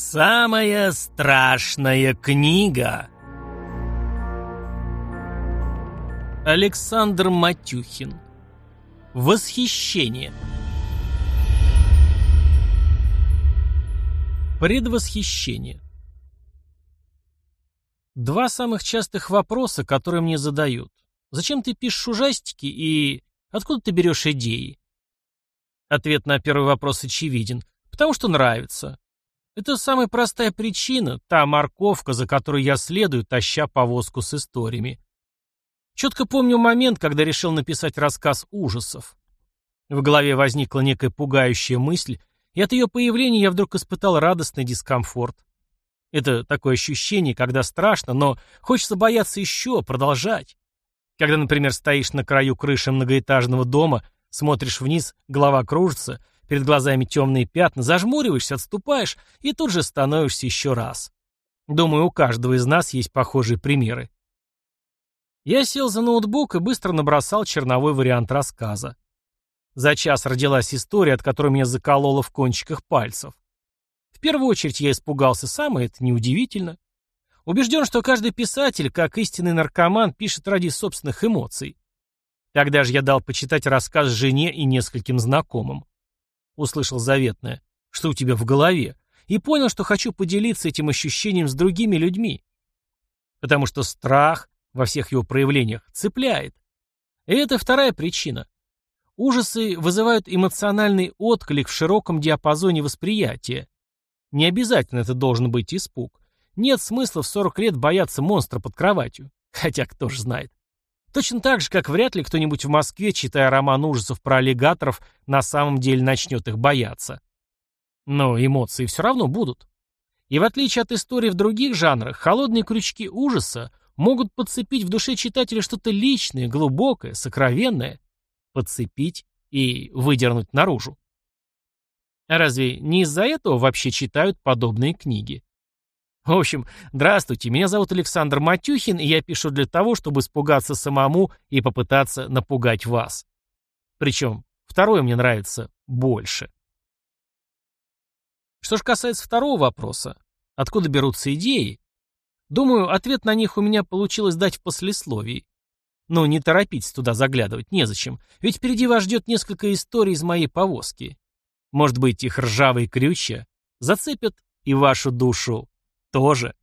Самая страшная книга. Александр Матюхин. Восхищение. Предвосхищение. Два самых частых вопроса, которые мне задают. Зачем ты пишешь ужастики и откуда ты берешь идеи? Ответ на первый вопрос очевиден. Потому что нравится. Это самая простая причина, та морковка, за которой я следую, таща повозку с историями. Четко помню момент, когда решил написать рассказ ужасов. В голове возникла некая пугающая мысль, и от ее появления я вдруг испытал радостный дискомфорт. Это такое ощущение, когда страшно, но хочется бояться еще, продолжать. Когда, например, стоишь на краю крыши многоэтажного дома, смотришь вниз, голова кружится — Перед глазами темные пятна, зажмуриваешься, отступаешь и тут же становишься еще раз. Думаю, у каждого из нас есть похожие примеры. Я сел за ноутбук и быстро набросал черновой вариант рассказа. За час родилась история, от которой меня закололо в кончиках пальцев. В первую очередь я испугался сам, и это неудивительно. Убежден, что каждый писатель, как истинный наркоман, пишет ради собственных эмоций. Тогда же я дал почитать рассказ жене и нескольким знакомым услышал заветное, что у тебя в голове, и понял, что хочу поделиться этим ощущением с другими людьми. Потому что страх во всех его проявлениях цепляет. И это вторая причина. Ужасы вызывают эмоциональный отклик в широком диапазоне восприятия. Не обязательно это должен быть испуг. Нет смысла в 40 лет бояться монстра под кроватью. Хотя кто ж знает. Точно так же, как вряд ли кто-нибудь в Москве, читая роман ужасов про аллигаторов, на самом деле начнет их бояться. Но эмоции все равно будут. И в отличие от истории в других жанрах, холодные крючки ужаса могут подцепить в душе читателя что-то личное, глубокое, сокровенное. Подцепить и выдернуть наружу. А разве не из-за этого вообще читают подобные книги? В общем, здравствуйте, меня зовут Александр Матюхин, и я пишу для того, чтобы испугаться самому и попытаться напугать вас. Причем второе мне нравится больше. Что же касается второго вопроса, откуда берутся идеи, думаю, ответ на них у меня получилось дать в послесловии. Но не торопитесь туда заглядывать, незачем, ведь впереди вас ждет несколько историй из моей повозки. Может быть, их ржавые крючья зацепят и вашу душу тоже.